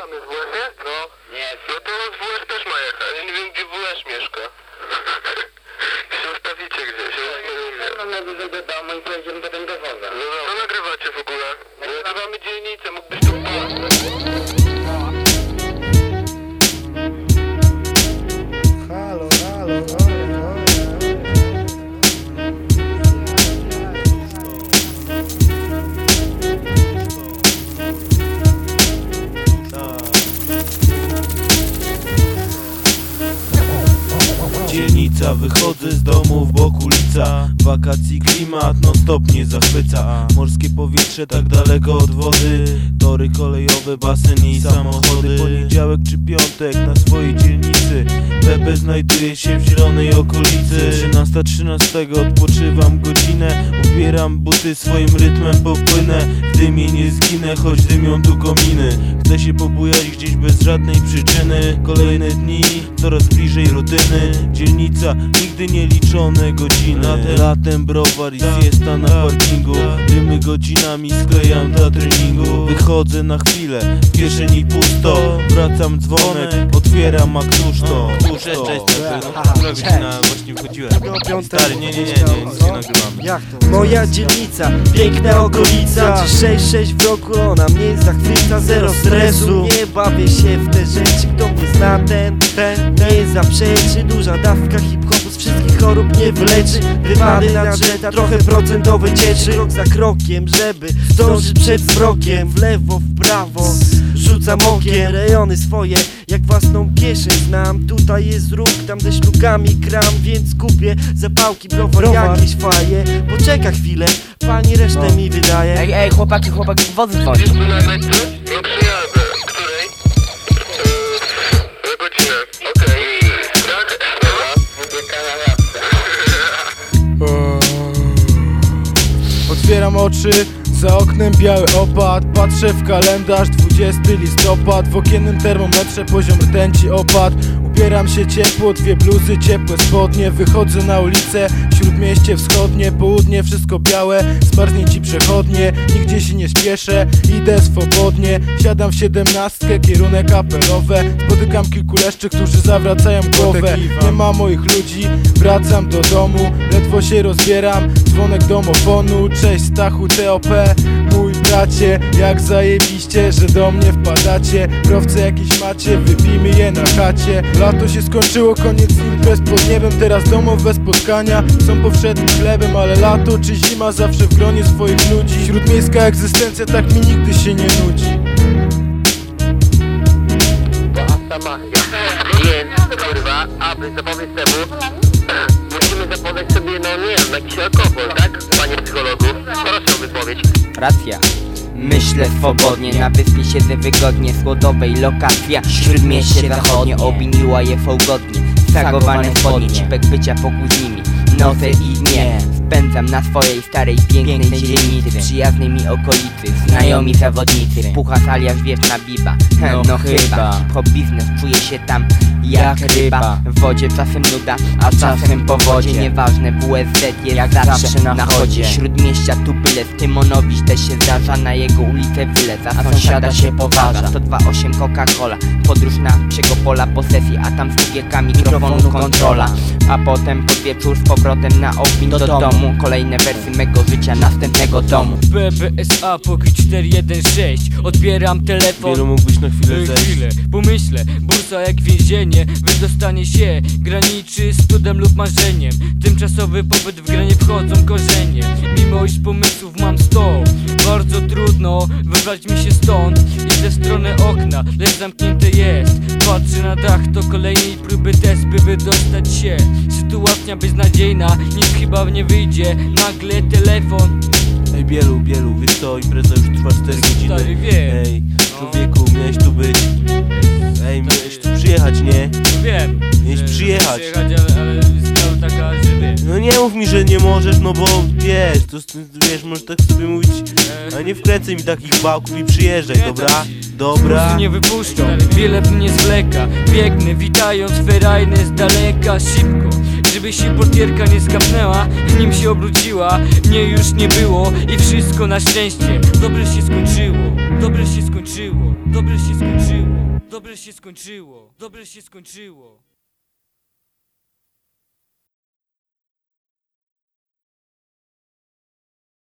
tam jest WS? No. Nie. No to z WS też ma jechać. Ja nie wiem gdzie WS mieszka. się ustawicie gdzieś. Ja nie wiem. do domu i pojedziemy potem do woza. No, no. Co nagrywacie w ogóle? Nagrywamy dzielnicę, mógłbyś tu halo, halo, halo. Dzielnica, wychodzę z domu w bok ulica Wakacji klimat non stop nie zachwyca. Morskie powietrze tak daleko od wody. Tory kolejowe, basen i samochody. Poniedziałek czy piątek na swojej dzielnicy. Pepe znajduje się w zielonej okolicy. 13, 13 odpoczywam godzinę Ubieram buty swoim rytmem popłynę W dymie nie zginę, choć dymią tu kominy. Chcę się pobujać gdzieś bez żadnej przyczyny. Kolejne dni, coraz bliżej rutyny. Dzielnica, nigdy nie liczone godziny. Latem browar i siesta na parkingu. Dymy godzinami sklejam dla treningu. Wychodzę na chwilę, w kieszeni pusto. Wracam dzwonek, otwieram a któż to? Któż to? Która godzina właśnie wchodziłem? Stary, nie, nie, nie, nie, nic nie nagrywamy. Jak to? Moja dzielnica, piękna okolica. 6-6 w roku, ona mnie zachwyca. Zero stresu, nie bawię się w te rzeczy Kto mnie zna ten, ten nie zaprzeczy. Duża dawka hip-hopu z wszystkich chorób nie wyleczy Wypady na drzeta, trochę procentowe cieczy Krok za krokiem, żeby zdążyć przed wzrokiem W lewo, w prawo, rzucam okiem. Rejony swoje, własną kieszeń znam Tutaj jest ruch, tam ze szlugami kram Więc kupię zapałki, browar, Browar. jakieś faje Poczeka chwilę, pani resztę mi wydaje Ej, ej, chłopaki, chłopaki, wozy dzwoni. No godzinę. Okej. Tak? Otwieram oczy, za oknem biały opad Patrzę w kalendarz, 20 listopad W okiennym termometrze poziom rtęci opad Ubieram się ciepło, dwie bluzy, ciepłe spodnie. Wychodzę na ulicę, śródmieście wschodnie Południe, wszystko białe, zmarznięci przechodnie Nigdzie się nie śpieszę, idę swobodnie. Siadam w siedemnastkę, kierunek apelowe Spotykam kilku leszczy, którzy zawracają głowę. Nie ma moich ludzi, wracam do domu. Ledwo się rozbieram, dzwonek domofonu. Cześć Stachu TOP, mój bracie Jak zajebiście, że do mnie wpadacie Browce jakieś macie, wypijmy je na chacie Lato się skończyło, koniec imprez pod niebem Teraz domowe spotkania są powszednim chlebem Ale lato czy zima zawsze w gronie swoich ludzi Śródmiejska egzystencja tak mi nigdy się nie nudzi. Więc, kurwa, aby zapobiec temu, musimy zapoznać sobie, no nie wiem, jakiś alkohol, tak? Panie psychologu, proszę o wypowiedź. Racja. Myślę swobodnie, na wyspie siedzę wygodnie. Składowej lokacja, śródmieście zachodnie Obiniła je fałgodnie, stagowane spodnie Cipek bycia pokój z noce i dnie Spędzam na swojej starej, pięknej dzielnicy Przyjaznej mi okolicy, znajomi zawodnicy. Pucha alias wieczna biba, no, no chyba. biznes czuje się tam jak ryba. W wodzie czasem nuda, a czasem po wodzie. Nieważne, WSZ jest jak zawsze na chodzie. Śródmieścia tu byle, Tymonowicz też się zdarza Na jego ulicę wyle, za sąsiada się poważa. 102.8 Coca-Cola, podróż na psiego pola po sesji A tam z drugiekami mikrofonu kontrola. A potem pod wieczór z powrotem na ogień do domu. Kolejne wersy mego życia, następnego domu. BBSA Poki 416 Odbieram telefon. Wielu mógłbyś na chwilę Ej, zejść? chwilę, pomyślę, bursa jak więzienie. Wydostanie się, graniczy z cudem lub marzeniem. Tymczasowy pobyt w granie wchodzą korzenie. Mimo iż pomysłów mam sto Bardzo trudno wybrać mi się stąd. Idę w stronę okna, lecz zamknięte jest Patrzę na dach, to kolejnej próby test, by wydostać się Sytuacja beznadziejna, nic chyba nie wyjdzie Nagle telefon, Ej Bielu, Bielu, wiesz co, impreza już trwa 4 godziny Stary, wiem. Ej, człowieku, miałeś tu być Ej, miałeś tu przyjechać, nie? no wiem Miałeś przyjechać. ale, taka, że wiesz No nie mów mi, że nie możesz, no bo wiesz, to wiesz, możesz tak sobie mówić A nie wkręcaj mi takich bałków i przyjeżdżaj, dobra? Dobra? Nie wypuszczą, wiele mnie zwleka. Biegnę, witając ferajny z daleka Szybko, Żeby się portierka nie skapnęła Nim się obróciła Mnie już nie było I wszystko na szczęście. Dobrze się skończyło Dobrze się skończyło Dobrze się skończyło Dobrze się skończyło Dobrze się skończyło